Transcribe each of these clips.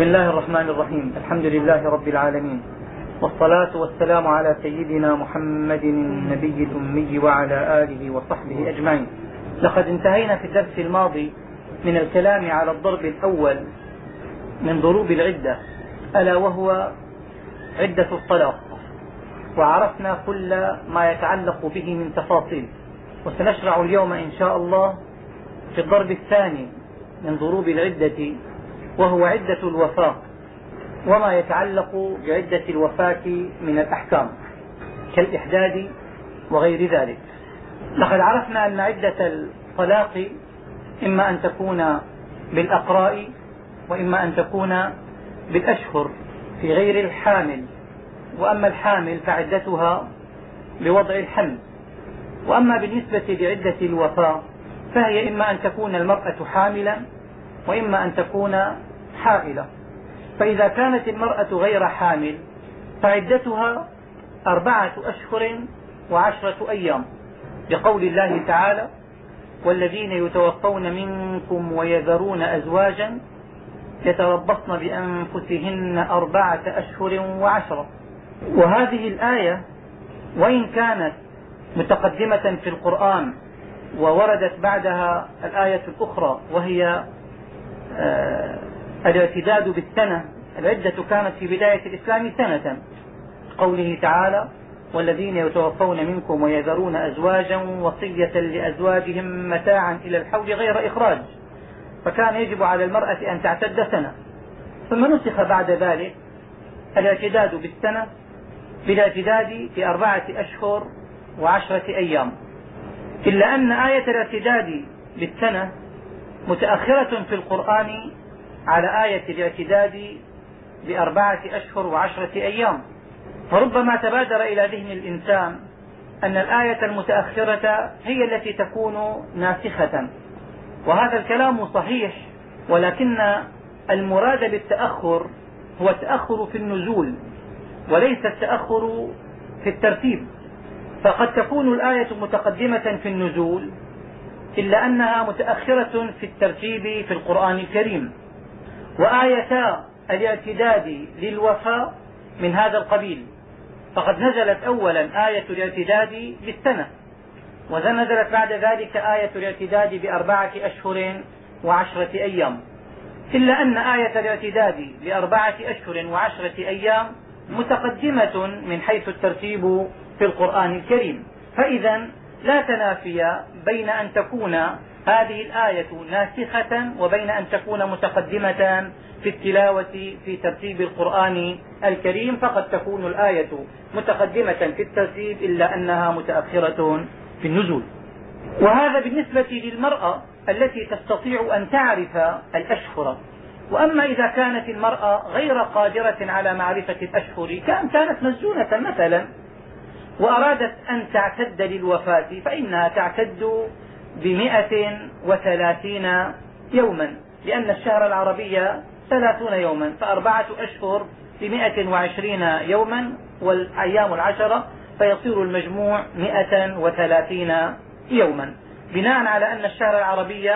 بسم الله الرحمن الرحيم. الحمد لله رب العالمين. والصلاة والسلام على سيدنا محمد النبي الأمي وعلى آله وصحبه أجمعين. لقد انتهينا في الدرس الماضي من الكلام على الضرب الأول من ضروب العدة ألا وهو عدة الطلاق. وعرفنا كل ما يتعلق به من تفاصيل. وسنشرع اليوم إن شاء الله في الضرب الثاني من ضروب العدة وهو عدة الوفاة وما يتعلق بعدة الوفاة من الأحكام كالإحداد وغير ذلك. لقد عرفنا أن عدة الطلاق إما أن تكون بالأقراء وإما أن تكون بالأشهر في غير الحامل. وأما الحامل فعدتها بوضع الحمل. وأما بالنسبة لعدة الوفاة فهي إما أن تكون المرأة حاملا وإما أن تكون حائلة. فإذا كانت المرأة غير حامل فعدتها أربعة أشهر وعشرة أيام. بقول الله تعالى والذين يتوفون منكم ويذرون أزواجا يتربصن بأنفسهن أربعة أشهر وعشرة. وهذه الآية وإن كانت متقدمة في القرآن ووردت بعدها الآية الأخرى وهي الاعتداد بالسنة العدة كانت في بداية الإسلام سنة. قوله تعالى والذين يتوفون منكم ويذرون أزواجا وصية لأزواجهم متاعا إلى الحول غير إخراج. فكان يجب على المرأة أن تعتد سنة. ثم نسخ بعد ذلك الاعتداد بالسنة بالاعتداد بأربعة أشهر وعشرة أيام. إلا أن آية الاعتداد بالسنة متأخرة في القرآن على آية الاعتداد بأربعة أشهر وعشرة أيام. فربما تبادر إلى ذهن الإنسان أن الآية المتأخرة هي التي تكون ناسخة. وهذا الكلام صحيح ولكن المراد بالتأخر هو التأخر في النزول وليس التأخر في الترتيب. فقد تكون الآية متقدمة في النزول إلا أنها متأخرة في الترتيب في القرآن الكريم. وآيتا الاعتداد للوفاء من هذا القبيل. فقد نزلت أولا آية الاعتداد بالسنة. ونزلت بعد ذلك آية الاعتداد بأربعة أشهر وعشرة أيام. إلا أن آية الاعتداد بأربعة أشهر وعشرة أيام متقدمة من حيث الترتيب في القرآن الكريم. فإذا لا تنافي بين أن تكون هذه الآية ناسخة وبين أن تكون متقدمة في التلاوة في ترتيب القرآن الكريم فقد تكون الآية متقدمة في الترتيب إلا أنها متأخرة في النزول. وهذا بالنسبة للمرأة التي تستطيع أن تعرف الأشهر. وأما إذا كانت المرأة غير قادرة على معرفة الأشهر كأن كانت مسجونة مثلا وأرادت أن تعتد للوفاة فإنها تعتد بمئة وثلاثين يوما لأن الشهر العربي ثلاثون يوما فأربعة أشهر بمئة وعشرين يوما والأيام العشرة فيصير المجموع مئة وثلاثين يوما. بناء على أن الشهر العربي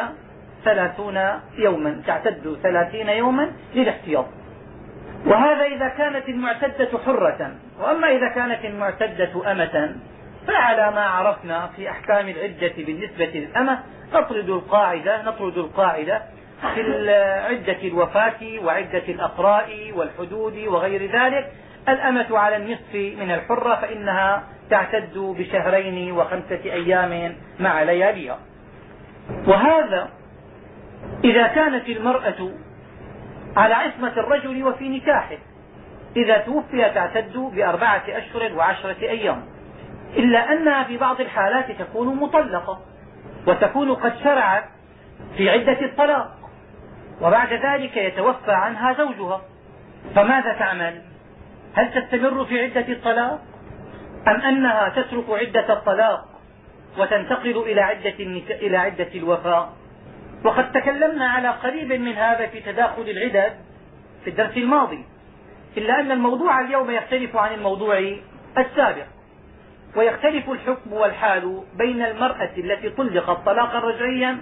ثلاثون يوما تعتد ثلاثين يوما للاحتياط. وهذا إذا كانت المعتدة حرة وأما إذا كانت المعتدة أمة فعلى ما عرفنا في أحكام العدة بالنسبة للأمة نطرد القاعدة نطرد القاعدة في عدة الوفاة وعدة الأقراء والحدود وغير ذلك. الأمة على النصف من الحرة فإنها تعتد بشهرين وخمسة أيام مع لياليها. وهذا إذا كانت المرأة على عصمة الرجل وفي نكاحه. إذا توفي تعتد بأربعة أشهر وعشرة أيام. إلا أنها في بعض الحالات تكون مطلقة. وتكون قد شرعت في عدة الطلاق. وبعد ذلك يتوفى عنها زوجها. فماذا تعمل؟ هل تستمر في عدة الطلاق؟ أم أنها تترك عدة الطلاق وتنتقل إلى عدة, إلى عدة الوفاء؟ وقد تكلمنا على قريب من هذا في تداخل العدد في الدرس الماضي إلا أن الموضوع اليوم يختلف عن الموضوع السابق. ويختلف الحكم والحال بين المرأة التي طلقت طلاقا رجعيا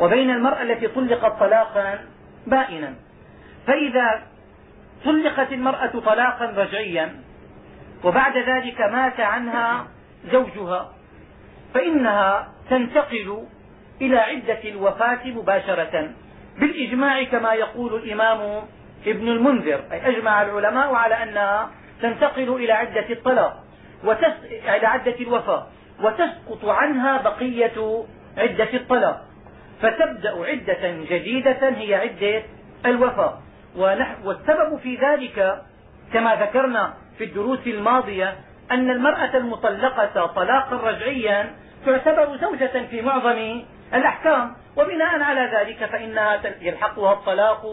وبين المرأة التي طلقت طلاقا بائنا. فإذا طلقت المرأة طلاقا رجعيا وبعد ذلك مات عنها زوجها فإنها تنتقل إلى عدة الوفاة مباشرة بالإجماع كما يقول الإمام ابن المنذر أي أجمع العلماء على أنها تنتقل إلى عدة الطلاق وتس... إلى عدة الوفاة وتسقط عنها بقية عدة الطلاق. فتبدأ عدة جديدة هي عدة الوفاة. والسبب في ذلك كما ذكرنا في الدروس الماضية أن المرأة المطلقة طلاقا رجعيا تعتبر زوجة في معظم الأحكام. وبناء على ذلك فإنها يلحقها الطلاق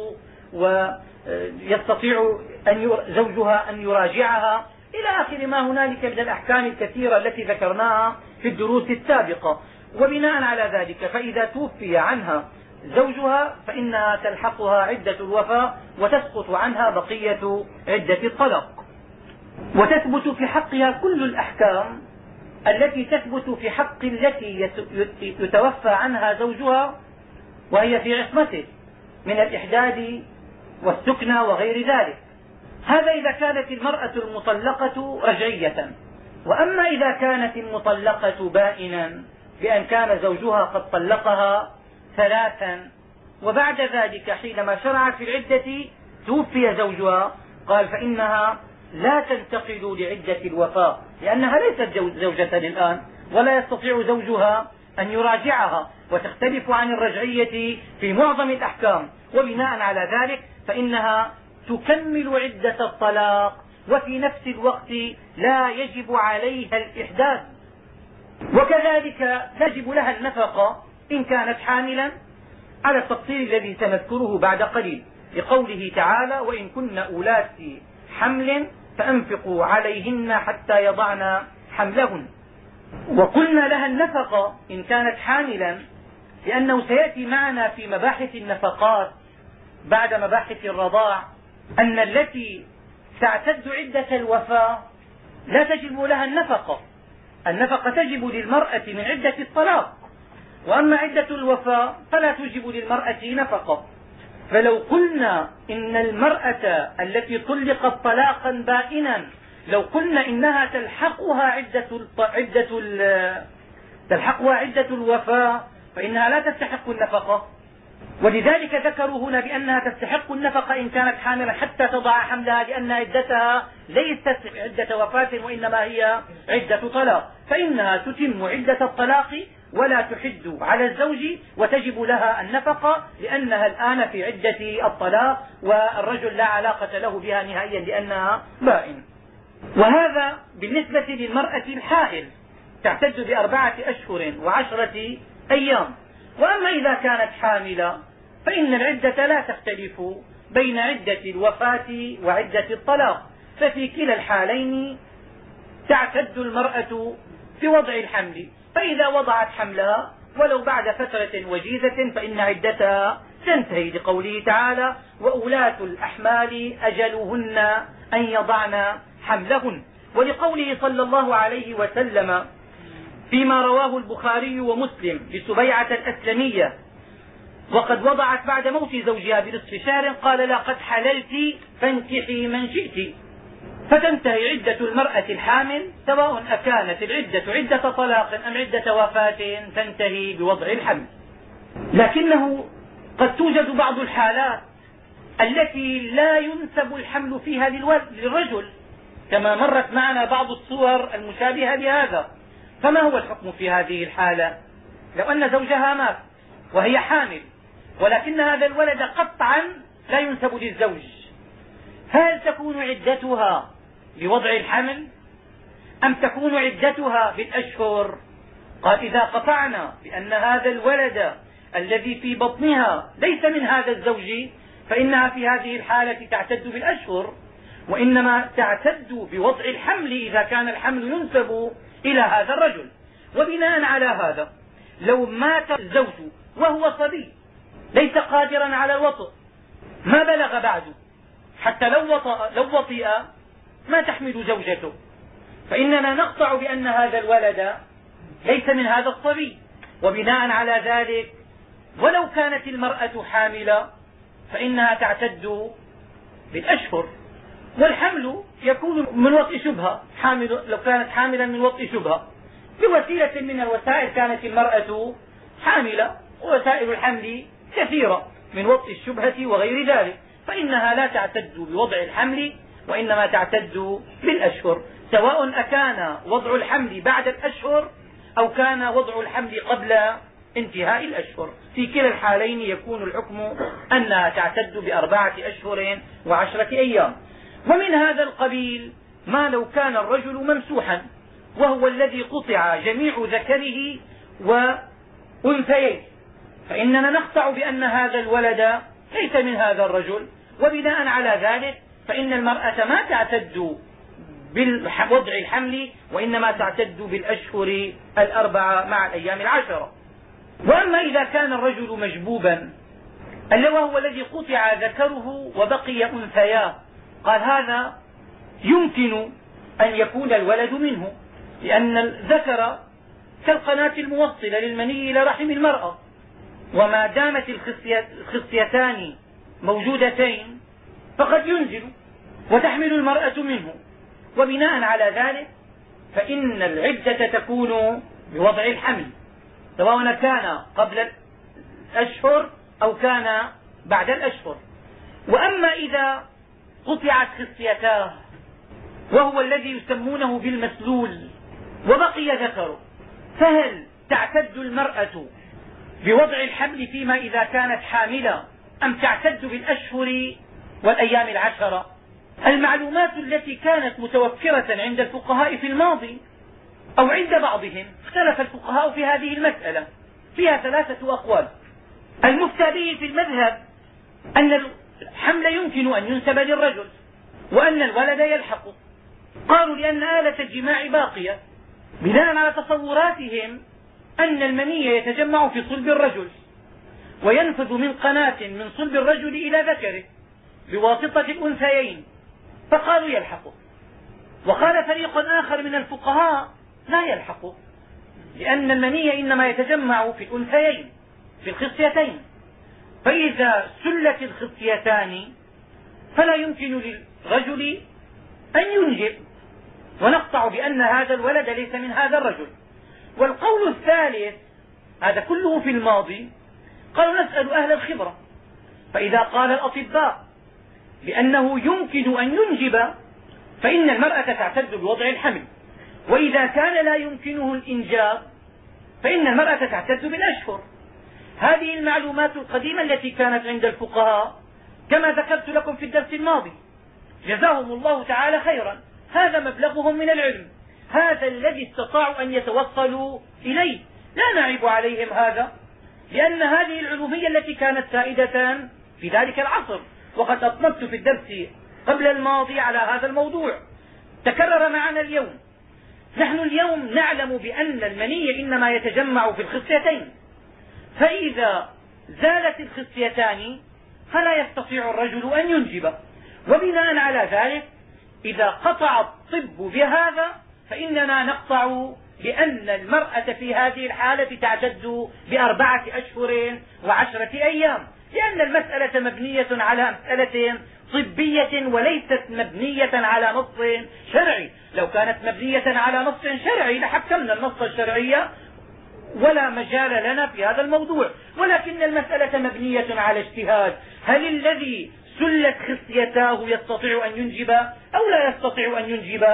ويستطيع أن زوجها أن يراجعها. إلى آخر ما هنالك من الأحكام الكثيرة التي ذكرناها في الدروس السابقة. وبناء على ذلك فإذا توفي عنها زوجها فإنها تلحقها عدة الوفاة وتسقط عنها بقية عدة الطلاق. وتثبت في حقها كل الأحكام التي تثبت في حق التي يتوفى عنها زوجها وهي في عصمته من الإحداد والسكنى وغير ذلك. هذا إذا كانت المرأة المطلقة رجعية. وأما إذا كانت المطلقة بائنا بأن كان زوجها قد طلقها ثلاثا وبعد ذلك حينما شرعت في العدة توفي زوجها قال فإنها لا تنتقل لعدة الوفاة لأنها ليست زوجة الآن ولا يستطيع زوجها أن يراجعها وتختلف عن الرجعية في معظم الأحكام. وبناء على ذلك فإنها تكمل عدة الطلاق وفي نفس الوقت لا يجب عليها الإحداث. وكذلك تجب لها النفقة إن كانت حاملا على التفصيل الذي سنذكره بعد قليل لقوله تعالى وإن كن أولات حمل فأنفقوا عليهن حتى يضعن حملهن. وقلنا لها النفقة إن كانت حاملا لأنه سيأتي معنا في مباحث النفقات بعد مباحث الرضاع أن التي تعتد عدة الوفاة لا تجب لها النفقة. النفقة تجب للمرأة من عدة الطلاق وأما عدة الوفاة فلا توجب للمرأة نفقة. فلو قلنا إن المرأة التي طلقت طلاقا بائنا لو قلنا إنها تلحقها عدة عدة تلحقها عدة الوفاة فإنها لا تستحق النفقة. ولذلك ذكروا هنا بأنها تستحق النفقة إن كانت حاملا حتى تضع حملها لأن عدتها ليست عدة وفاة وإنما هي عدة طلاق. فإنها تتم عدة الطلاق ولا تحد على الزوج وتجب لها النفقة لأنها الآن في عدة الطلاق والرجل لا علاقة له بها نهائيا لأنها بائن وهذا بالنسبة للمرأة الحائل تعتد بأربعة أشهر وعشرة أيام. وأما إذا كانت حاملة فإن العدة لا تختلف بين عدة الوفاة وعدة الطلاق. ففي كلا الحالين تعتد المرأة في وضع الحمل. فإذا وضعت حملها ولو بعد فترة وجيزة فإن عدتها تنتهي لقوله تعالى وأولاة الأحمال أجلهن أن يضعن حملهن. ولقوله صلى الله عليه وسلم فيما رواه البخاري ومسلم لسبيعة الأسلمية وقد وضعت بعد موت زوجها بنصف شهر قال لا قد حللت فانكحي من شئت. فتنتهي عدة المرأة الحامل سواء أكانت العدة عدة طلاق أم عدة وفاة تنتهي بوضع الحمل. لكنه قد توجد بعض الحالات التي لا ينسب الحمل فيها للرجل كما مرت معنا بعض الصور المشابهة لهذا. فما هو الحكم في هذه الحالة؟ لو أن زوجها مات وهي حامل ولكن هذا الولد قطعا لا ينسب للزوج. هل تكون عدتها بوضع الحمل أم تكون عدتها بالأشهر؟ قال إذا قطعنا بأن هذا الولد الذي في بطنها ليس من هذا الزوج فإنها في هذه الحالة تعتد بالأشهر وإنما تعتد بوضع الحمل إذا كان الحمل ينسب إلى هذا الرجل. وبناء على هذا لو مات الزوج وهو صبي ليس قادرا على الوطء ما بلغ بعد؟ حتى لو وطأ لو وطئ ما تحمل زوجته. فإننا نقطع بأن هذا الولد ليس من هذا الصبي وبناء على ذلك ولو كانت المرأة حاملة فإنها تعتد بالأشهر. والحمل يكون من وطء شبهة. حامل لو كانت حاملا من وطء شبهة. بوسيلة من الوسائل كانت المرأة حاملة ووسائل الحمل كثيرة من وطء الشبهة وغير ذلك. فإنها لا تعتد بوضع الحمل وإنما تعتد بالأشهر. سواء أكان وضع الحمل بعد الأشهر أو كان وضع الحمل قبل انتهاء الأشهر. في كلا الحالين يكون الحكم أنها تعتد بأربعة أشهر وعشرة أيام. ومن هذا القبيل ما لو كان الرجل ممسوحا وهو الذي قطع جميع ذكره وأنثيه فإننا نقطع بأن هذا الولد ليس من هذا الرجل وبناء على ذلك فإن المرأة ما تعتد بوضع الحمل وإنما تعتد بالأشهر الأربعة مع الأيام العشرة. وأما إذا كان الرجل مجبوبا وهو الذي قطع ذكره وبقي أنثياه قال هذا يمكن أن يكون الولد منه لأن الذكر كالقناة الموصلة للمني إلى رحم المرأة. وما دامت الخصيتان موجودتين فقد ينزل وتحمل المرأة منه. وبناء على ذلك فإن العدة تكون بوضع الحمل سواء كان قبل الأشهر أو كان بعد الأشهر. وأما إذا قطعت خصيتاه وهو الذي يسمونه بالمسلول وبقي ذكره فهل تعتد المرأة بوضع الحمل فيما إذا كانت حاملة أم تعتد بالأشهر والأيام العشرة. المعلومات التي كانت متوفرة عند الفقهاء في الماضي أو عند بعضهم اختلف الفقهاء في هذه المسألة. فيها ثلاثة أقوال. المفتى به في المذهب أن الحمل يمكن أن ينسب للرجل وأن الولد يلحقه قالوا لأن آلة الجماع باقية. بناء على تصوراتهم أن المني يتجمع في صلب الرجل وينفذ من قناة من صلب الرجل إلى ذكره. بواسطة الأنثيين فقالوا يلحقه وقال فريق آخر من الفقهاء لا يلحقه لأن المني إنما يتجمع في الأنثيين في الخصيتين. فإذا سلت الخصيتان فلا يمكن للرجل أن ينجب. ونقطع بأن هذا الولد ليس من هذا الرجل. والقول الثالث هذا كله في الماضي قالوا نسأل أهل الخبرة. فإذا قال الأطباء بأنه يمكن أن ينجب فإن المرأة تعتد بوضع الحمل. وإذا كان لا يمكنه الإنجاب فإن المرأة تعتد بالأشهر. هذه المعلومات القديمة التي كانت عند الفقهاء كما ذكرت لكم في الدرس الماضي. جزاهم الله تعالى خيرا. هذا مبلغهم من العلم. هذا الذي استطاعوا أن يتوصلوا إليه. لا نعيب عليهم هذا لأن هذه العلومية التي كانت سائدة في ذلك العصر. وقد أطلبت في الدرس قبل الماضي على هذا الموضوع. تكرر معنا اليوم. نحن اليوم نعلم بأن المني إنما يتجمع في الخصيتين. فإذا زالت الخصيتان فلا يستطيع الرجل أن ينجب. وبناء على ذلك إذا قطع الطب بهذا فإننا نقطع بأن المرأة في هذه الحالة تعتد بأربعة أشهر وعشرة أيام. لأن المسألة مبنية على مسألة طبية وليست مبنية على نص شرعي. لو كانت مبنية على نص شرعي لحكمنا النص الشرعي ولا مجال لنا في هذا الموضوع. ولكن المسألة مبنية على اجتهاد. هل الذي سلت خصيتاه يستطيع أن ينجب أو لا يستطيع أن ينجب؟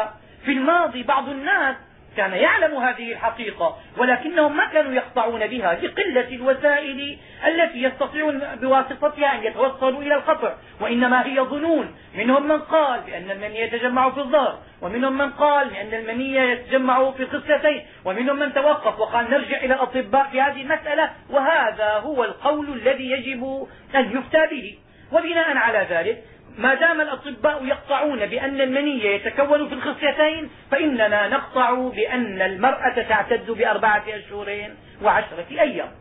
في الماضي بعض الناس كان يعلم هذه الحقيقة ولكنهم ما كانوا يقطعون بها لقلة الوسائل التي يستطيعون بواسطتها أن يتوصلوا إلى القطع وإنما هي ظنون. منهم من قال بأن المني يتجمع في الظهر ومنهم من قال بأن المني يتجمع في الخصيتين ومنهم من توقف وقال نرجع إلى الأطباء في هذه المسألة. وهذا هو القول الذي يجب أن يفتى به. وبناء على ذلك ما دام الأطباء يقطعون بأن المني يتكون في الخصيتين فإننا نقطع بأن المرأة تعتد بأربعة أشهر وعشرة أيام.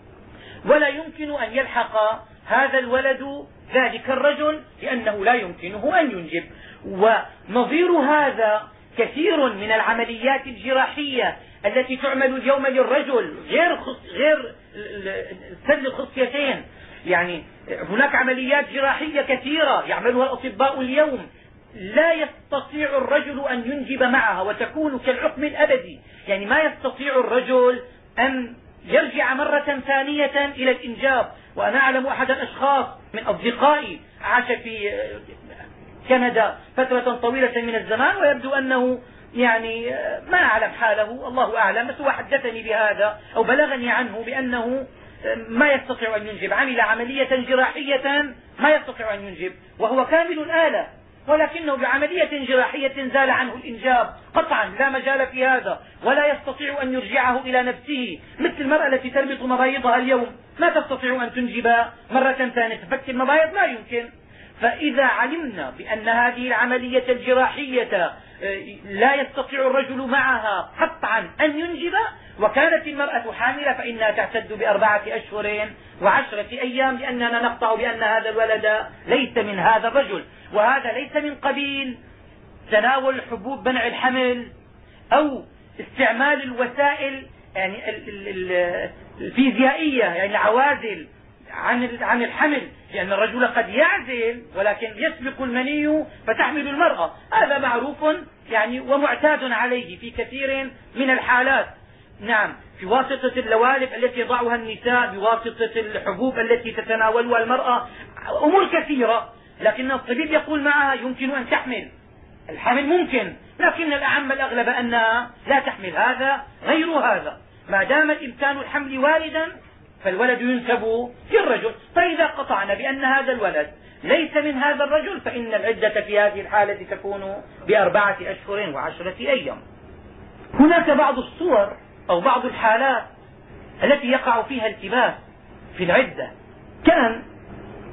ولا يمكن أن يلحق هذا الولد ذلك الرجل لأنه لا يمكنه أن ينجب. ونظير هذا كثير من العمليات الجراحية التي تعمل اليوم للرجل غير غير سد الخصيتين. يعني هناك عمليات جراحية كثيرة يعملها الأطباء اليوم. لا يستطيع الرجل أن ينجب معها وتكون كالعقم الأبدي. يعني ما يستطيع الرجل أن يرجع مرة ثانية إلى الإنجاب. وأنا أعلم أحد الأشخاص من أصدقائي عاش في كندا فترة طويلة من الزمان ويبدو أنه يعني ما أعلم حاله. الله أعلم بس هو حدثني بهذا أو بلغني عنه بأنه ما يستطيع أن ينجب. عمل عملية جراحية ما يستطيع أن ينجب. وهو كامل الآلة. ولكنه بعملية جراحية زال عنه الإنجاب. قطعا لا مجال في هذا. ولا يستطيع أن يرجعه إلى نفسه. مثل المرأة التي تربط مبايضها اليوم. ما تستطيع أن تنجب. مرة ثانية تفك المبايض. لا يمكن. فإذا علمنا بأن هذه العملية الجراحية لا يستطيع الرجل معها قطعا أن ينجب وكانت المرأة حاملة فإنها تعتد بأربعة أشهر وعشرة أيام لأننا نقطع بأن هذا الولد ليس من هذا الرجل وهذا ليس من قبيل تناول حبوب منع الحمل أو استعمال الوسائل يعني الفيزيائية يعني العوازل عن عن الحمل. لأن الرجل قد يعزل ولكن يسبق المني فتحمل المرأة. هذا معروف يعني ومعتاد عليه في كثير من الحالات. نعم في واسطة اللوالب التي يضعها النساء بواسطة الحبوب التي تتناولها المرأة أمور كثيرة. لكن الطبيب يقول معها يمكن أن تحمل. الحمل ممكن لكن الأعم الأغلب أنها لا تحمل. هذا غير هذا. ما دام الإمكان الحمل واردا فالولد ينسب للرجل فإذا قطعنا بأن هذا الولد ليس من هذا الرجل فإن العدة في هذه الحالة تكون بأربعة أشهر وعشرة أيام. هناك بعض الصور أو بعض الحالات التي يقع فيها التباس في العدة. كان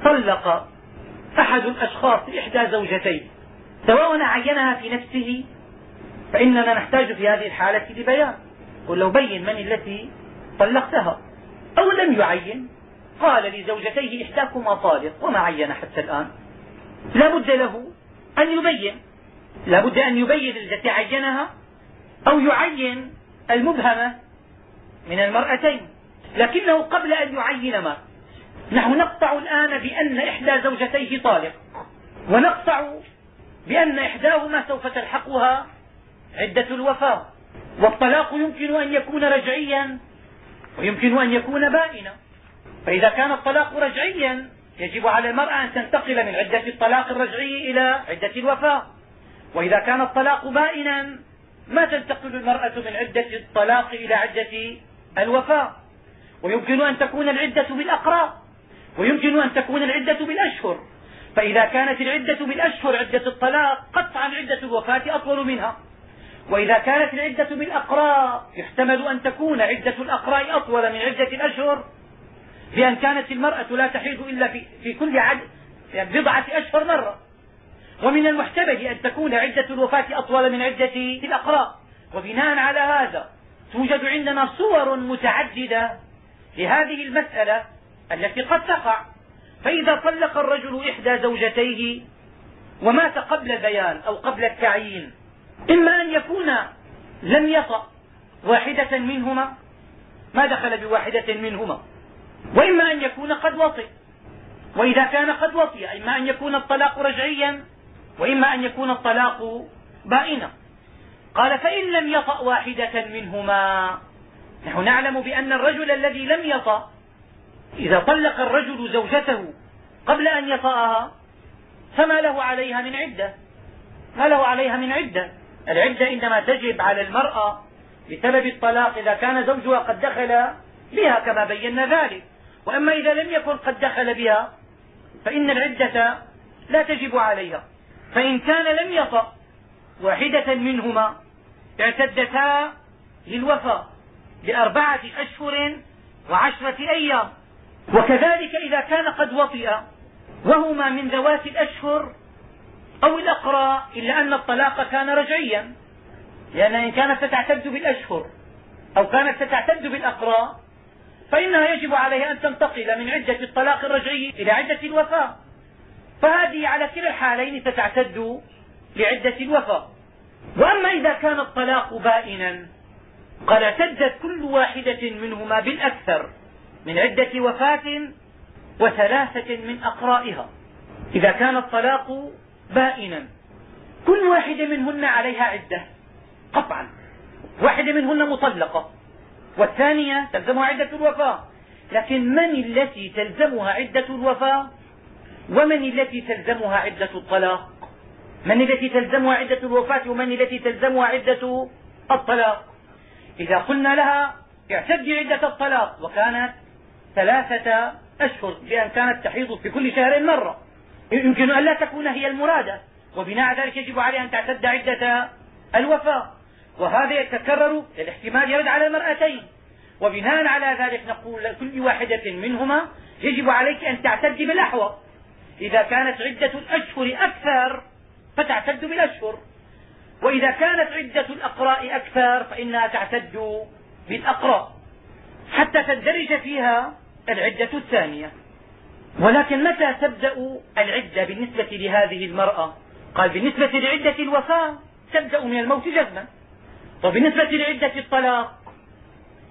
طلق أحد الأشخاص إحدى زوجتيه سواء عينها في نفسه فإننا نحتاج في هذه الحالة لبيان. قل لو بين من التي طلقتها. أو لم يعين. قال لزوجتيه إحداكما طالق وما عين حتى الآن. لا بد له أن يبين. لا بد أن يبين التي عينها أو يعين المبهمة من المرأتين. لكنه قبل أن يعين ما. نحن نقطع الآن بأن إحدى زوجتيه طالق. ونقطع بأن إحداهما سوف تلحقها عدة الوفاة. والطلاق يمكن أن يكون رجعيا ويمكن أن يكون بائنا. فإذا كان الطلاق رجعيا يجب على المرأة أن تنتقل من عدة الطلاق الرجعي إلى عدة الوفاة. وإذا كان الطلاق بائنا ما تنتقل المرأة من عدة الطلاق إلى عدة الوفاة. ويمكن أن تكون العدة بالأقراء ويمكن أن تكون العدة بالأشهر. فإذا كانت العدة بالأشهر عدة الطلاق قطعا عدة الوفاة أطول منها. وإذا كانت العدة بالأقراء يحتمل أن تكون عدة الأقراء أطول من عدة الأشهر بأن كانت المرأة لا تحيض إلا في, في كل عد يعني بضعة أشهر مرة. ومن المحتمل أن تكون عدة الوفاة أطول من عدة الأقراء وبناء على هذا توجد عندنا صور متعددة لهذه المسألة التي قد تقع. فإذا طلق الرجل إحدى زوجتيه ومات قبل البيان أو قبل التعيين إما أن يكون لم يطأ واحدة منهما ما دخل بواحدة منهما. وإما أن يكون قد وطئ. وإذا كان قد وطئ إما أن يكون الطلاق رجعيا وإما أن يكون الطلاق بائنا. قال فإن لم يطأ واحدة منهما نحن نعلم بأن الرجل الذي لم يطأ إذا طلق الرجل زوجته قبل أن يطأها فما له عليها من عدة؟ ما له عليها من عدة؟ العدة إنما تجب على المرأة بسبب الطلاق إذا كان زوجها قد دخل بها كما بينا ذلك. وأما إذا لم يكن قد دخل بها فإن العدة لا تجب عليها. فإن كان لم يطأ واحدة منهما اعتدتا للوفاء بأربعة أشهر وعشرة أيام. وكذلك إذا كان قد وطئ وهما من ذوات الأشهر أو الأقراء إلا أن الطلاق كان رجعيا. لأن إن كانت ستعتد بالأشهر أو كانت ستعتد بالأقراء فإنها يجب عليها أن تنتقل من عدة الطلاق الرجعي إلى عدة الوفاة. فهذه على كلا الحالين ستعتد لعدة الوفاة. وأما إذا كان الطلاق بائنا قد اعتدت كل واحدة منهما بالأكثر من عدة وفاة وثلاثة من أقرائها. إذا كان الطلاق بائنا. كل واحدة منهن عليها عدة قطعا. واحدة منهن مطلقة والثانية تلزمها عدة الوفاة. لكن من التي تلزمها عدة الوفاة؟ ومن التي تلزمها عدة الطلاق؟ من التي تلزمها عدة الوفاة؟ ومن التي تلزمها عدة الطلاق؟ إذا قلنا لها اعتدي عدة الطلاق وكانت ثلاثة أشهر بأن كانت تحيض في كل شهر مرة. يمكن أن لا تكون هي المرادة وبناء على ذلك يجب عليها أن تعتد عدة الوفاة وهذا يتكرر الاحتمال يرد على المرأتين. وبناء على ذلك نقول لكل واحدة منهما يجب عليك أن تعتد بالأحوط إذا كانت عدة الأشهر أكثر فتعتد بالأشهر. وإذا كانت عدة الأقراء أكثر فإنها تعتد بالأقراء حتى تندرج فيها العدة الثانية. ولكن متى تبدأ العدة بالنسبة لهذه المرأة؟ قال بالنسبة لعدة الوفاة تبدأ من الموت جزما. وبالنسبة لعدة الطلاق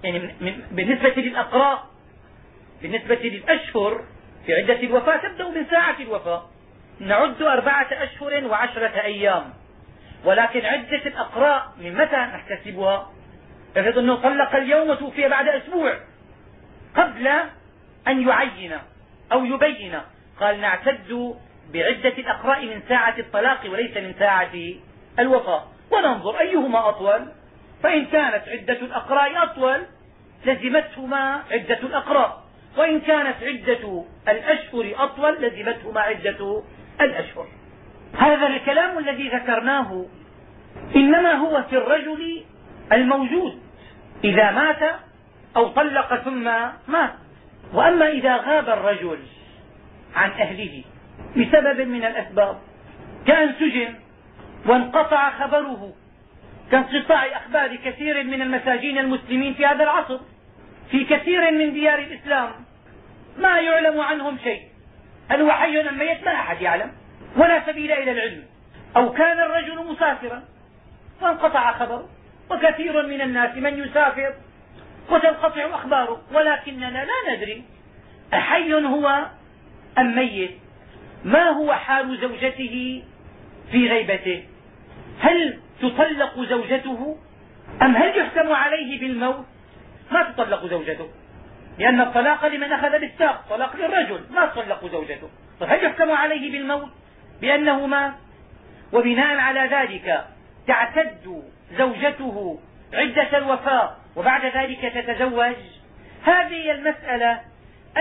يعني من بالنسبة للأقراء بالنسبة للأشهر في عدة الوفاة تبدأ من ساعة الوفاة. نعد أربعة أشهر وعشرة أيام. ولكن عدة الأقراء من متى نحتسبها؟ افرض انه طلق اليوم وتوفي بعد أسبوع قبل أن يعين. أو يبين. قال نعتد بعدة الأقراء من ساعة الطلاق وليس من ساعة الوفاة. وننظر أيهما أطول. فإن كانت عدة الأقراء أطول لزمتهما عدة الأقراء. وإن كانت عدة الأشهر أطول لزمتهما عدة الأشهر. هذا الكلام الذي ذكرناه إنما هو في الرجل الموجود. إذا مات أو طلق ثم مات. وأما إذا غاب الرجل عن أهله بسبب من الأسباب كأن سجن وانقطع خبره كانقطاع أخبار كثير من المساجين المسلمين في هذا العصر في كثير من ديار الإسلام ما يعلم عنهم شيء. هل هو حي ام ميت ما أحد يعلم ولا سبيل إلى العلم. أو كان الرجل مسافرا وانقطع خبره. وكثير من الناس من يسافر وتنقطع أخباره. ولكننا لا ندري أحي هو أم ميت. ما هو حال زوجته في غيبته؟ هل تطلق زوجته أم هل يحكم عليه بالموت؟ ما تطلق زوجته. لأن الطلاق لمن أخذ بالساق طلاق للرجل ما تطلق زوجته. طيب هل يحكم عليه بالموت؟ بأنه مات وبناء على ذلك تعتد زوجته عدة الوفاة وبعد ذلك تتزوج. هذه هي المسألة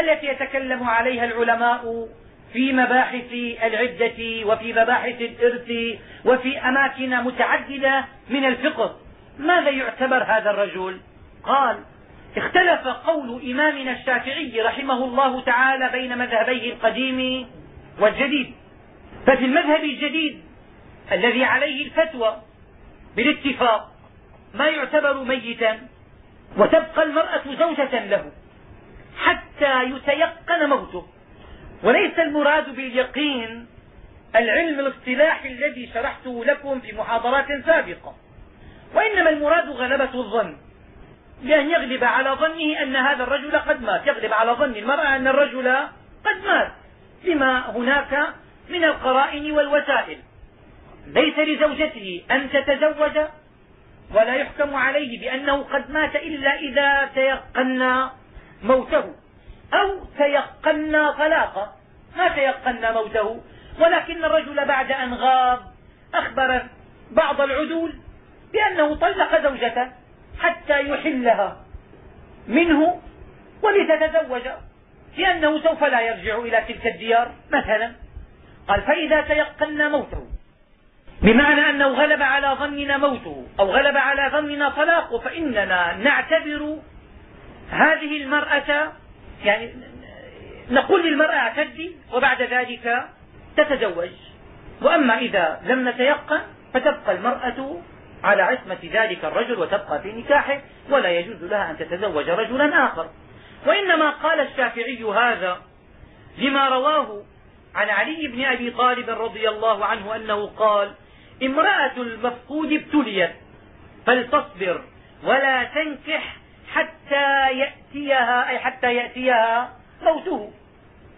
التي يتكلم عليها العلماء في مباحث العدة وفي مباحث الإرث وفي أماكن متعددة من الفقه. ماذا يعتبر هذا الرجل؟ قال اختلف قول إمامنا الشافعي رحمه الله تعالى بين مذهبيه القديم والجديد. ففي المذهب الجديد الذي عليه الفتوى بالاتفاق ما يعتبر ميتا. وتبقى المرأة زوجة له حتى يتيقن موته. وليس المراد باليقين العلم الاصطلاحي الذي شرحته لكم في محاضرات سابقة. وإنما المراد غلبة الظن. بأن يغلب على ظنه أن هذا الرجل قد مات. يغلب على ظن المرأة أن الرجل قد مات. لما هناك من القرائن والوسائل. ليس لزوجته أن تتزوج ولا يحكم عليه بأنه قد مات إلا إذا تيقنا موته. أو تيقنا طلاقه ما تيقنا موته. ولكن الرجل بعد أن غاب أخبر بعض العدول بأنه طلق زوجته حتى يحلها منه ولتتزوج لأنه سوف لا يرجع إلى تلك الديار مثلا. قال فإذا تيقنا موته بمعنى أنه غلب على ظننا موته أو غلب على ظننا طلاقه فإننا نعتبر هذه المرأة يعني نقول للمرأة اعتدي وبعد ذلك تتزوج. وأما إذا لم نتيقن فتبقى المرأة على عصمة ذلك الرجل وتبقى في نكاحه ولا يجوز لها أن تتزوج رجلا آخر. وإنما قال الشافعي هذا لما رواه عن علي بن أبي طالب رضي الله عنه أنه قال امرأة المفقود ابتليت فلتصبر ولا تنكح حتى يأتيها أي حتى يأتيها موته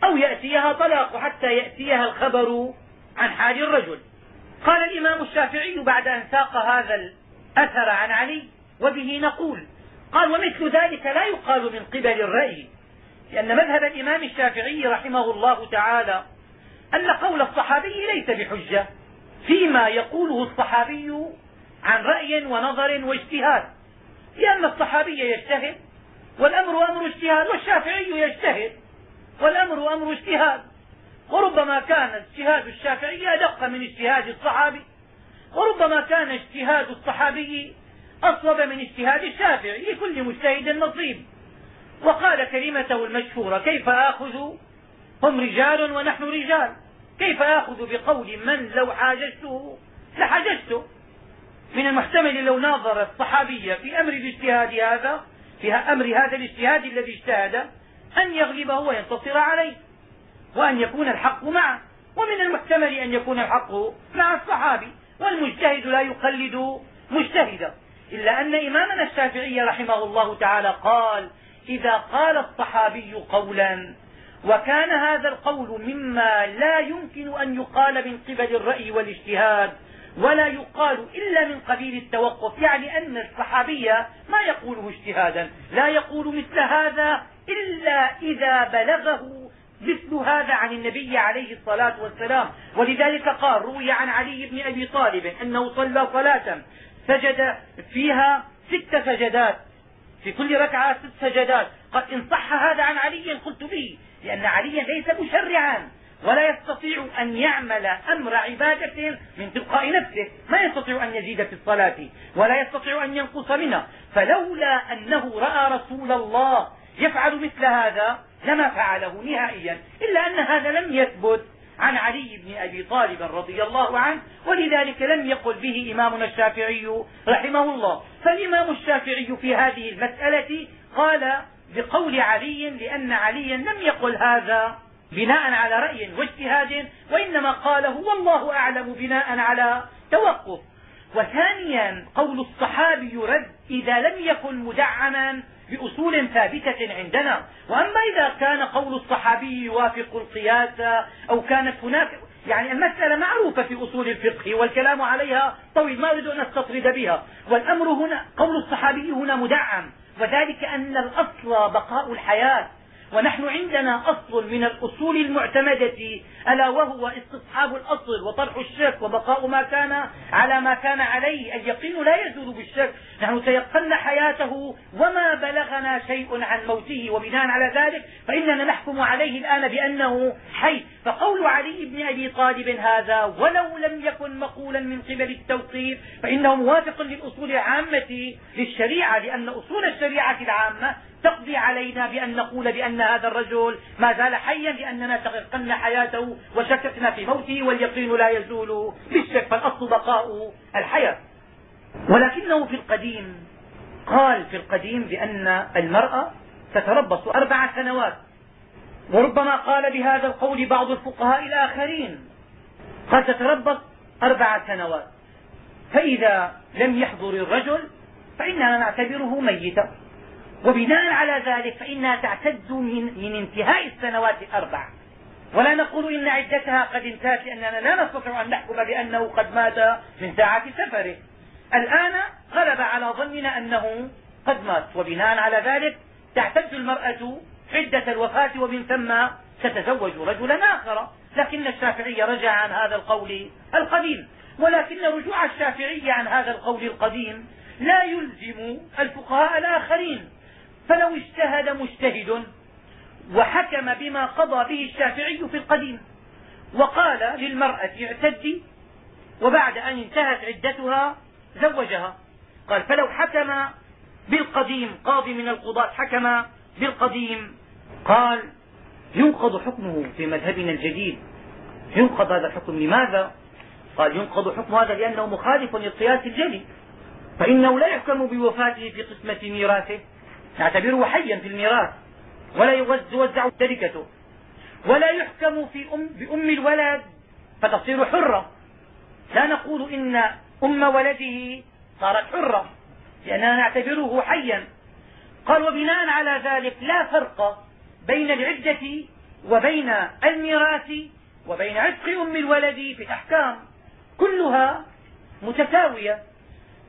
أو يأتيها طلاق حتى يأتيها الخبر عن حال الرجل. قال الإمام الشافعي بعد أن ساق هذا الأثر عن علي وبه نقول قال ومثل ذلك لا يقال من قبل الرأي لأن مذهب الإمام الشافعي رحمه الله تعالى أن قول الصحابي ليس بحجة فيما يقوله الصحابي عن رأي ونظر واجتهاد. لأن الصحابي يجتهد والأمر أمر اجتهاد والشافعي يجتهد والأمر أمر اجتهاد. وربما كان اجتهاد الشافعي أدق من اجتهاد الصحابي وربما كان اجتهاد الصحابي أصوب من اجتهاد الشافعي لكل مجتهد نصيب. وقال كلمته المشهورة كيف آخذ؟ هم رجال ونحن رجال. كيف آخذ بقول من لو حاججته لحججته من المحتمل لو ناظر الصحابي في أمر الاجتهاد هذا في أمر هذا الاجتهاد الذي اجتهد أن يغلبه وينتصر عليه وأن يكون الحق معه. ومن المحتمل أن يكون الحق مع الصحابي والمجتهد لا يقلد مجتهدا إلا أن إمامنا الشافعي رحمه الله تعالى قال إذا قال الصحابي قولا وكان هذا القول مما لا يمكن أن يقال من قبل الرأي والاجتهاد ولا يقال إلا من قبيل التوقف يعني أن الصحابي ما يقوله اجتهادا لا يقول مثل هذا إلا إذا بلغه مثل هذا عن النبي عليه الصلاة والسلام. ولذلك قال روي عن علي بن أبي طالب أنه صلى صلاة سجد فيها ست سجدات في كل ركعة ست سجدات. قد إن صح هذا عن علي قلت به. لأن عليا ليس مشرعا ولا يستطيع أن يعمل أمر عبادة من تلقاء نفسه ما يستطيع أن يزيد في الصلاة ولا يستطيع أن ينقص منها. فلولا أنه رأى رسول الله يفعل مثل هذا لما فعله نهائيا إلا أن هذا لم يثبت عن علي بن أبي طالب رضي الله عنه ولذلك لم يقل به إمامنا الشافعي رحمه الله. فالإمام الشافعي في هذه المسألة قال بقول علي لأن عليا لم يقل هذا بناء على رأي واجتهاد وإنما قاله والله أعلم بناء على توقف. وثانيا قول الصحابي يرد إذا لم يكن مدعما بأصول ثابتة عندنا. وأما إذا كان قول الصحابي يوافق القياس أو كانت هناك يعني المسألة معروفة في أصول الفقه والكلام عليها طويل ما أريد أن أستطرد بها. والأمر هنا قول الصحابي هنا مدعم. وذلك أن الأصل بقاء الحياة. ونحن عندنا أصل من الأصول المعتمدة ألا وهو استصحاب الأصل وطرح الشك وبقاء ما كان على ما كان عليه اليقين لا يزول بالشك نحن تيقنا حياته وما بلغنا شيء عن موته وبناء على ذلك فإننا نحكم عليه الآن بأنه حي. فقول علي بن أبي طالب هذا ولو لم يكن مقولا من قبل التوقيف فإنه موافق للأصول العامة للشريعة لأن أصول الشريعة العامة تقضي علينا بأن نقول بأن هذا الرجل ما زال حيا لأننا تيقنا حياته وشككنا في موته واليقين لا يزول بالشك فالأصل بقاء الحياة. ولكنه في القديم قال في القديم بأن المرأة تتربص أربع سنوات وربما قال بهذا القول بعض الفقهاء الآخرين قد تتربص أربع سنوات فإذا لم يحضر الرجل فإننا نعتبره ميتا. وبناء على ذلك فإنها تعتد من, من انتهاء السنوات الأربع ولا نقول إن عدتها قد انتهت لأننا لا نستطيع أن نحكم بأنه قد مات من ساعة سفره. الآن غلب على ظننا أنه قد مات وبناء على ذلك تعتد المرأة عدة الوفاة ومن ثم تتزوج رجلا آخر. لكن الشافعي رجع عن هذا القول القديم. ولكن رجوع الشافعي عن هذا القول القديم لا يلزم الفقهاء الآخرين فلو اجتهد مجتهد وحكم بما قضى به الشافعي في القديم وقال للمرأة اعتدي وبعد أن انتهت عدتها زوجها. قال فلو حكم بالقديم قاضي من القضاة حكم بالقديم. قال ينقض حكمه في مذهبنا الجديد. ينقض هذا الحكم لماذا؟ قال ينقض حكم هذا لأنه مخالف للقياس الجلي فإنه لا يحكم بوفاته في قسمة ميراثه. نعتبره حيا في الميراث ولا يوزع تركته ولا يحكم في أم بأم الولد فتصير حرة. لا نقول إن أم ولده صارت حرة لأننا نعتبره حيا. قال وبناء على ذلك لا فرق بين العدة وبين الميراث وبين عتق أم الولد في الأحكام. كلها متساوية.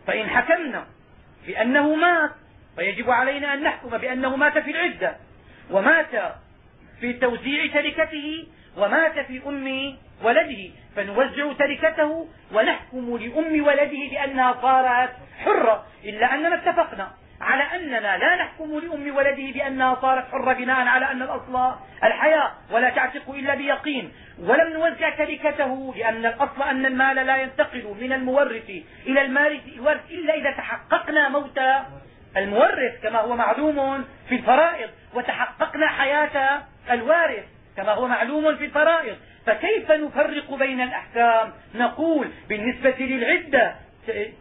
فإن حكمنا بأنه مات فيجب علينا أن نحكم بأنه مات في العدة ومات في توزيع تركته ومات في أم ولده فنوزع تركته ونحكم لأم ولده بأنها صارت حرة إلا أننا اتفقنا على أننا لا نحكم لأم ولده بأنها صارت حرة بناء على أن الأصل الحياة ولا تعتق إلا بيقين. ولم نوزع تركته لأن الأصل أن المال لا ينتقل من المورث إلى المال إلا إذا تحققنا موت المورث كما هو معلوم في الفرائض وتحققنا حياة الوارث كما هو معلوم في الفرائض. فكيف نفرق بين الأحكام؟ نقول بالنسبة للعدة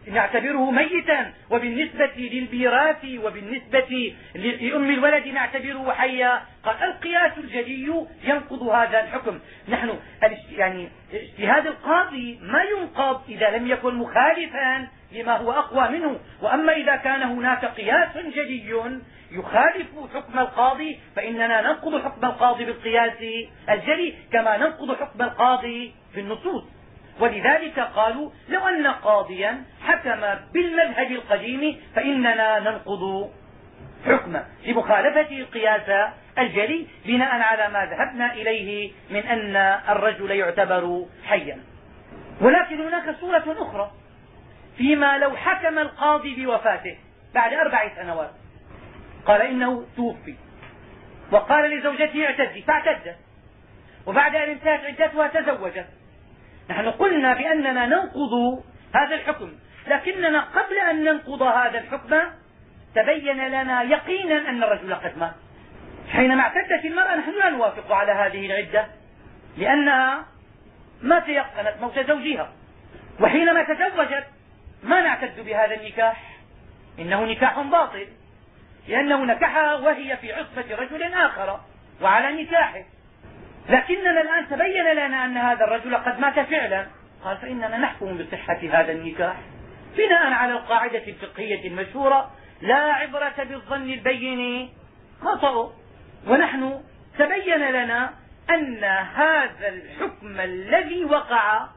نعتبره ميتا وبالنسبة للميراث وبالنسبة لأم الولد نعتبره حيا. قال القياس الجلي ينقض هذا الحكم. نحن يعني اجتهاد القاضي ما ينقض إذا لم يكن مخالفا لما هو أقوى منه. وأما إذا كان هناك قياس جلي يخالف حكم القاضي فإننا ننقض حكم القاضي بالقياس الجلي كما ننقض حكم القاضي بالنصوص. ولذلك قالوا لو أن قاضيا حكم بالمذهب القديم فإننا ننقض حكمه لمخالفته القياس الجلي بناء على ما ذهبنا إليه من أن الرجل يعتبر حيا. ولكن هناك صورة أخرى. فيما لو حكم القاضي بوفاته بعد أربع سنوات. قال إنه توفي. وقال لزوجته اعتدي فاعتدت وبعد أن انتهت عدتها تزوجت. نحن قلنا بأننا ننقض هذا الحكم. لكننا قبل أن ننقض هذا الحكم تبين لنا يقينا أن الرجل قد مات. حينما اعتدت المرأة نحن لا نوافق على هذه العدة لأنها ما تيقنت موت زوجها. وحينما تزوجت ما نعتد بهذا النكاح؟ إنه نكاح باطل. لأنه نكحها وهي في عصبة رجل آخر وعلى نكاحه. لكننا الآن تبين لنا أن هذا الرجل قد مات فعلا. قال فإننا نحكم بصحة هذا النكاح. بناء على القاعدة الفقهية المشهورة لا عبرة بالظن البين. خطأ. ونحن تبين لنا أن هذا الحكم الذي وقع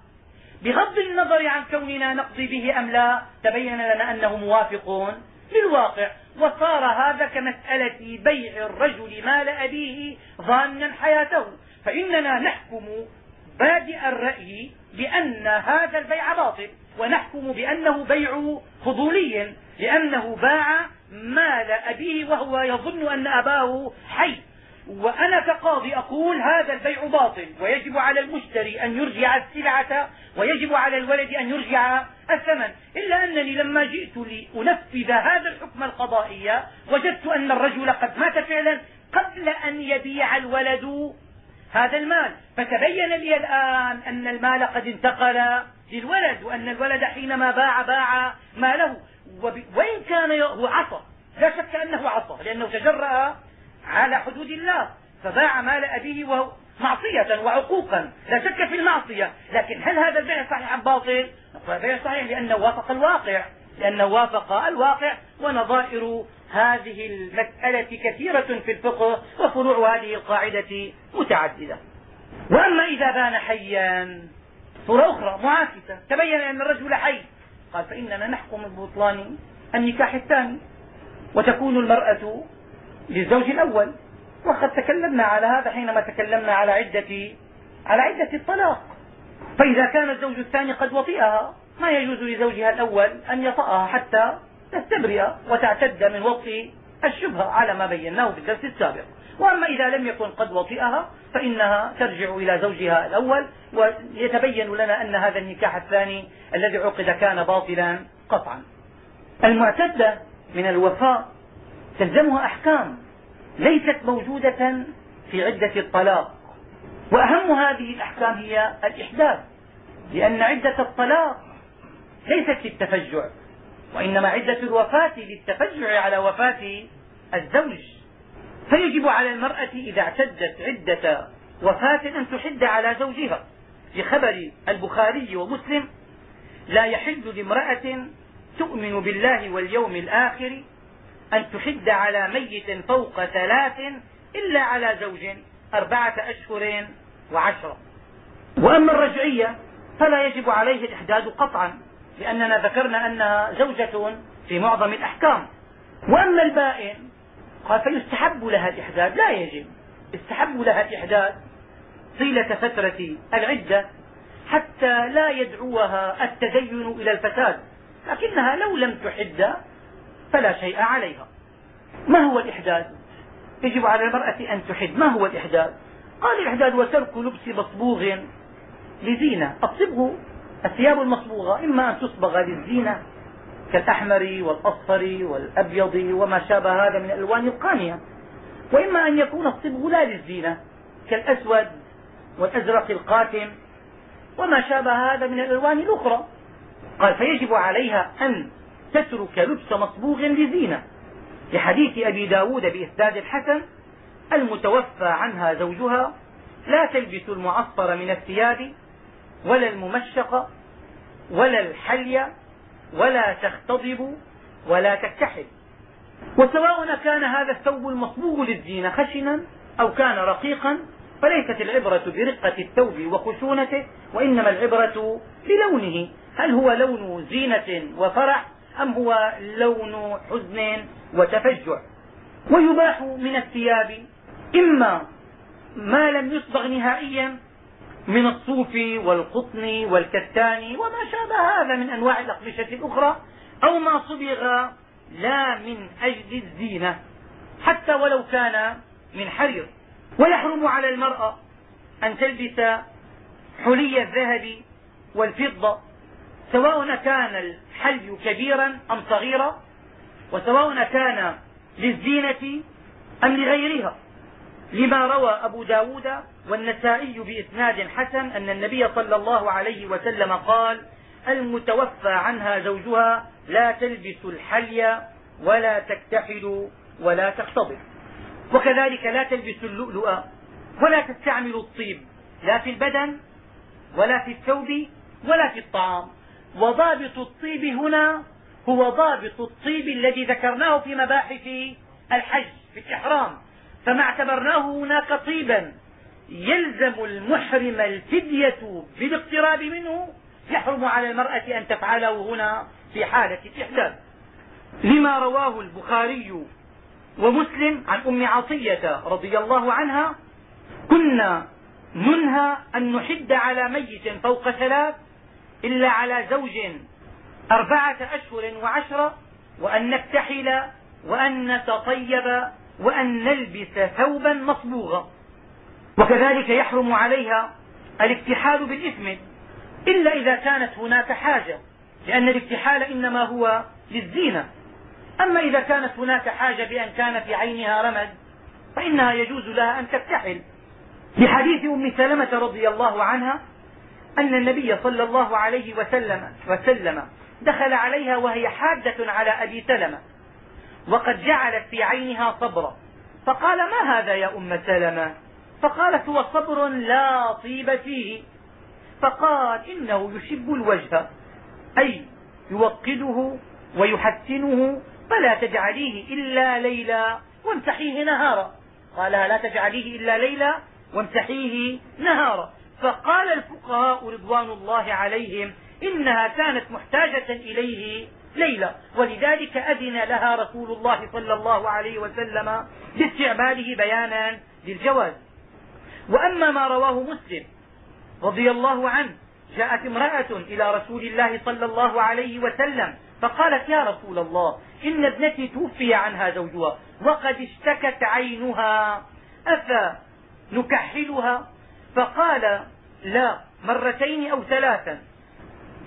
بغض النظر عن كوننا نقضي به أم لا تبين لنا أنه موافق للواقع. وصار هذا كمسألة بيع الرجل مال أبيه ظانا حياته. فإننا نحكم بادئ الرأي بأن هذا البيع باطل ونحكم بأنه بيع فضولي لأنه باع مال أبيه وهو يظن أن أباه حي. وأنا كقاضي أقول هذا البيع باطل ويجب على المشتري أن يرجع السلعة ويجب على الولد أن يرجع الثمن. إلا أنني لما جئت لأنفذ هذا الحكم القضائي وجدت أن الرجل قد مات فعلا قبل أن يبيع الولد هذا المال. فتبين لي الآن أن المال قد انتقل للولد وأن الولد حينما باع باع ماله. وإن كان هو عصى لا شك أنه عصى لأنه تجرأ على حدود الله. فباع مال أبيه وهو معصية وعقوقا. لا شك في المعصية. لكن هل هذا البيع صحيح أم باطل؟ نقول البيع صحيح لأنه وافق الواقع. لأنه وافق الواقع ونظائر هذه المسألة كثيرة في الفقه وفروع هذه القاعدة متعددة. وأما إذا بان حيا صورة أخرى معاكسة. تبين أن الرجل حي. قال فإننا نحكم ببطلان النكاح الثاني. وتكون المرأة للزوج الأول. وقد تكلمنا على هذا حينما تكلمنا على عدة على عدة الطلاق. فإذا كان الزوج الثاني قد وطئها ما يجوز لزوجها الأول أن يطأها حتى تستبرئ وتعتد من وطء الشبهة على ما بيناه في الدرس السابق. وأما إذا لم يكن قد وطئها فإنها ترجع إلى زوجها الأول ويتبين لنا أن هذا النكاح الثاني الذي عقد كان باطلا قطعا. المعتدة من الوفاء تلزمها أحكام ليست موجودة في عدة الطلاق. وأهم هذه الأحكام هي الإحداث لأن عدة الطلاق ليست للتفجع وإنما عدة الوفاة للتفجع على وفاة الزوج. فيجب على المرأة إذا اعتدت عدة وفاة أن تحد على زوجها لخبر البخاري ومسلم لا يحل لامرأة تؤمن بالله واليوم الآخر أن تحد على ميت فوق ثلاث إلا على زوج أربعة أشهر وعشرة. وأما الرجعية فلا يجب عليه الإحداد قطعا لأننا ذكرنا أنها زوجة في معظم الأحكام. وأما البائن قال فيستحب لها الإحداد لا يجب. يستحب لها الإحداد طيلة فترة العدة حتى لا يدعوها التدين إلى الفساد لكنها لو لم تحد فلا شيء عليها. ما هو الإحداد يجب على المرأة أن تحد. ما هو الإحداد قال الإحداد هو ترك لبس مصبوغ لزينة. الصبغ الثياب المصبوغة إما أن تصبغ للزينة كالأحمر والأصفر والأبيض وما شابه هذا من الألوان القانية وإما أن يكون الصبغ لا للزينة كالأسود والأزرق القاتم وما شابه هذا من الألوان الأخرى. قال فيجب عليها أن تترك لبس مصبوغ لزينة. لحديث أبي ب داود بإسناد الحسن المتوفى عنها زوجها لا تلبس المعصر من الثياب ولا الممشق ولا الحلي ولا تختضب ولا تكتحل. وسواء كان هذا الثوب المصبوغ للزينة خشنا أو كان رقيقا فليست العبرة برقة الثوب وخشونته وإنما العبرة بلونه. هل هو لون زينة وفرح؟ أم هو لون حزن وتفجع؟ ويباح من الثياب إما ما لم يصبغ نهائيا من الصوف والقطن والكتان وما شابه هذا من أنواع الأقمشة الأخرى أو ما صبغ لا من أجل الزينة حتى ولو كان من حرير. ويحرم على المرأة أن تلبس حلي الذهب والفضة. سواء كان الحلي كبيرا أم صغيرا وسواء كان للزينة أم لغيرها. لما روى أبو ب داود والنسائي بإسناد حسن أن النبي صلى الله عليه وسلم قال المتوفى عنها زوجها لا تلبس الحلي ولا تكتحل ولا تختضر وكذلك لا تلبس اللؤلؤ ولا تستعمل الطيب لا في البدن ولا في الثوب ولا في الطعام. وضابط الطيب هنا هو ضابط الطيب الذي ذكرناه في مباحث الحج في الإحرام. فما اعتبرناه هناك طيبا يلزم المحرم الفدية بالاقتراب منه يحرم على المرأة أن تفعله هنا في حالة الإحداث. لما رواه البخاري ومسلم عن أم عطية رضي الله عنها كنا ننهى أن نحد على ميت فوق ثلاث إلا على زوج أربعة أشهر وعشرة وأن نكتحل وأن نتطيب وأن نلبس ثوبا مصبوغا. وكذلك يحرم عليها الاكتحال بالإثم إلا إذا كانت هناك حاجة لأن الاكتحال إنما هو للزينة. أما إذا كانت هناك حاجة بأن كان في عينها رمد فإنها يجوز لها أن تكتحل لحديث أم سلمة رضي الله عنها أن النبي صلى الله عليه وسلم, وسلم دخل عليها وهي حادة على أبي سلمة وقد جعلت في عينها صبرا. فقال ما هذا يا أم سلمة؟ فقالت هو صبر لا طيب فيه. فقال إنه يشب الوجه أي يوقده ويحسنه فلا تجعليه إلا ليلا وامسحيه نهارا. قال لا تجعليه إلا ليلا وامسحيه نهارا. فقال الفقهاء رضوان الله عليهم إنها كانت محتاجة إليه ليلة ولذلك أذن لها رسول الله صلى الله عليه وسلم باستعماله بيانا للجواز. وأما ما رواه مسلم رضي الله عنه جاءت امرأة إلى رسول الله صلى الله عليه وسلم فقالت يا رسول الله إن ابنتي توفي عنها زوجها وقد اشتكت عينها أفنكحلها؟ فقال لا مرتين أو ثلاثا.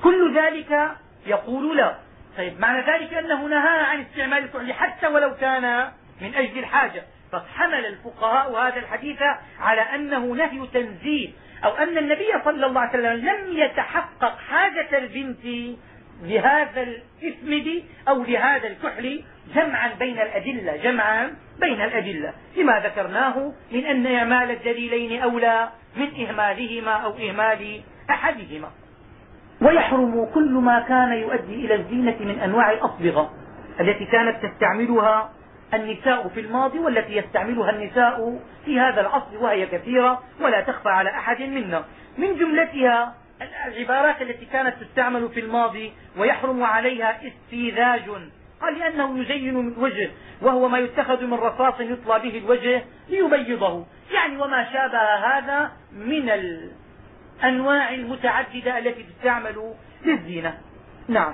كل ذلك يقول لا. طيب معنى ذلك أنه نهى عن استعمال الكحل حتى ولو كان من أجل الحاجة. فحمل الفقهاء هذا الحديث على أنه نهي تنزيل أو أن النبي صلى الله عليه وسلم لم يتحقق حاجة البنت لهذا الاسمد أو لهذا الكحل جمعا بين الأدلة جمعا بين الأدلة. لما ذكرناه من أن إعمال الدليلين أولى من إهمالهما أو إهمال أحدهما. ويحرم كل ما كان يؤدي إلى الزينة من أنواع الأصبغة التي كانت تستعملها النساء في الماضي والتي يستعملها النساء في هذا العصر وهي كثيرة ولا تخفى على أحد منا. من جملتها العبارات التي كانت تستعمل في الماضي ويحرم عليها استيذاج قال لأنه يزين الوجه وهو ما يتخذ من رصاص يطلى به الوجه ليبيضه. يعني وما شابه هذا من الأنواع المتعددة التي تستعمل للزينة. نعم.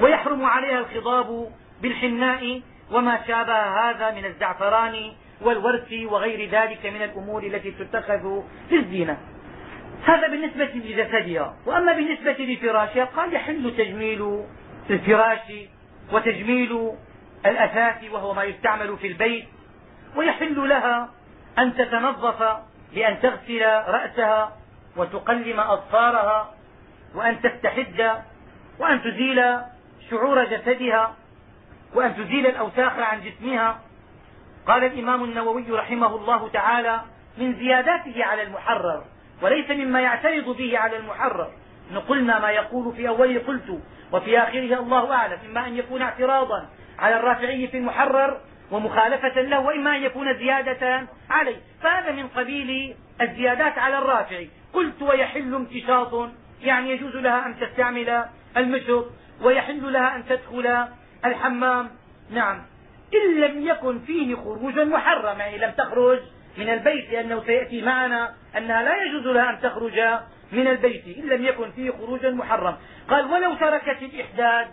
ويحرم عليها الخضاب بالحناء وما شابه هذا من الزعفران والورث وغير ذلك من الأمور التي تتخذ في الزينة هذا بالنسبة لجسدها وأما بالنسبة لفراشها قال يحل تجميل الفراش وتجميل الأثاث وهو ما يستعمل في البيت ويحل لها أن تتنظف بأن تغسل رأسها وتقلم أظفارها وأن تستحد وأن تزيل شعور جسدها وأن تزيل الأوساخ عن جسمها. قال الإمام النووي رحمه الله تعالى من زياداته على المحرر وليس مما يعترض به على المحرر قلنا ما يقول في أوله قلت وفي آخره الله أعلم إما أن يكون اعتراضا على الرافعي في المحرر ومخالفة له وإما أن يكون زيادة عليه. فهذا من قبيل الزيادات على الرافعي. قلت ويحل امتشاط يعني يجوز لها أن تستعمل المشط ويحل لها أن تدخل الحمام. نعم. إن لم يكن فيه خروج محرم يعني لم تخرج من البيت لأنه سيأتي معنا أنها لا يجوز لها أن تخرج من البيت إن لم يكن فيه خروج محرم. قال ولو تركت الإحداد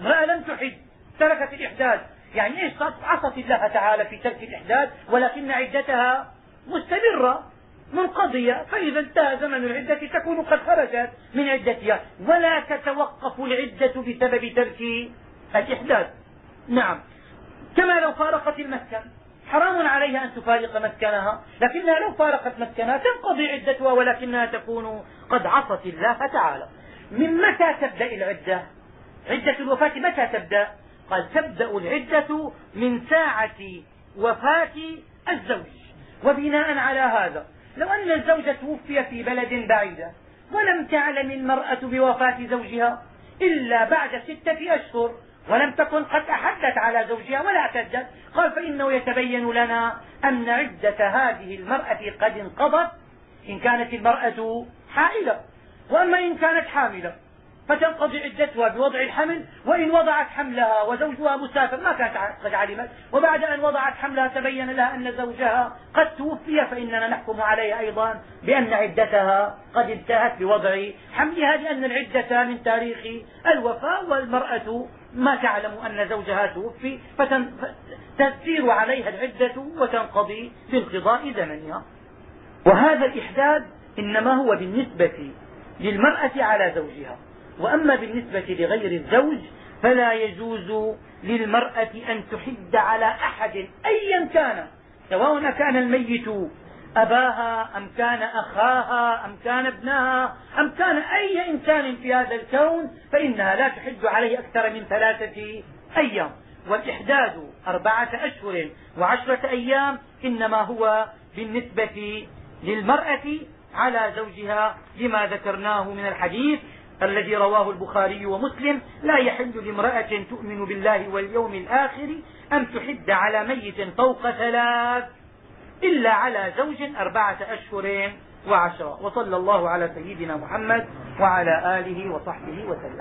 امرأة لم تحد تركت الإحداد. يعني إيش عصت الله تعالى في ترك الإحداد ولكن عدتها مستمرة منقضية. فإذا انتهى زمن العدة تكون قد خرجت من عدتها. ولا تتوقف العدة بسبب ترك الإحداد. نعم. كما لو فارقت المسكن. حرام عليها أن تفارق مسكنها. لكنها لو فارقت مسكنها تنقضي عدتها ولكنها تكون قد عصت الله تعالى. من متى تبدأ العدة؟ عدة الوفاة متى تبدأ؟ قال تبدأ العدة من ساعة وفاة الزوج. وبناء على هذا لو أن الزوج توفي في بلد بعيدة ولم تعلم المرأة بوفاة زوجها إلا بعد ستة أشهر ولم تكن قد أحدت على زوجها ولا اعتدت. قال فإنه يتبين لنا أن عدة هذه المرأة قد انقضت إن كانت المرأة حائلة. وأما إن كانت حاملة فتنقضي عدتها بوضع الحمل وإن وضعت حملها وزوجها مسافر ما كانت قد علمت. وبعد أن وضعت حملها تبين لها أن زوجها قد توفي فإننا نحكم عليها أيضا بأن عدتها قد انتهت بوضع حملها لأن العدة من تاريخ الوفاة والمرأة ما تعلم أن زوجها توفي فتسير عليها العدة وتنقضي بانقضاء زمنها. وهذا الإحداد إنما هو بالنسبة للمرأة على زوجها. وأما بالنسبة لغير الزوج فلا يجوز للمرأة أن تحد على أحد أيا كان سواء كان الميت أباها أم كان أخاها أم كان ابنها أم كان أي إنسان في هذا الكون فإنها لا تحد عليه أكثر من ثلاثة أيام. والإحداد أربعة أشهر وعشرة أيام إنما هو بالنسبة للمرأة على زوجها لما ذكرناه من الحديث الذي رواه البخاري ومسلم لا يحل لامرأة تؤمن بالله واليوم الآخر أن تحد على ميت فوق ثلاث إلا على زوج أربعة أشهر وعشرة. وصلى الله على سيدنا محمد وعلى آله وصحبه وسلم.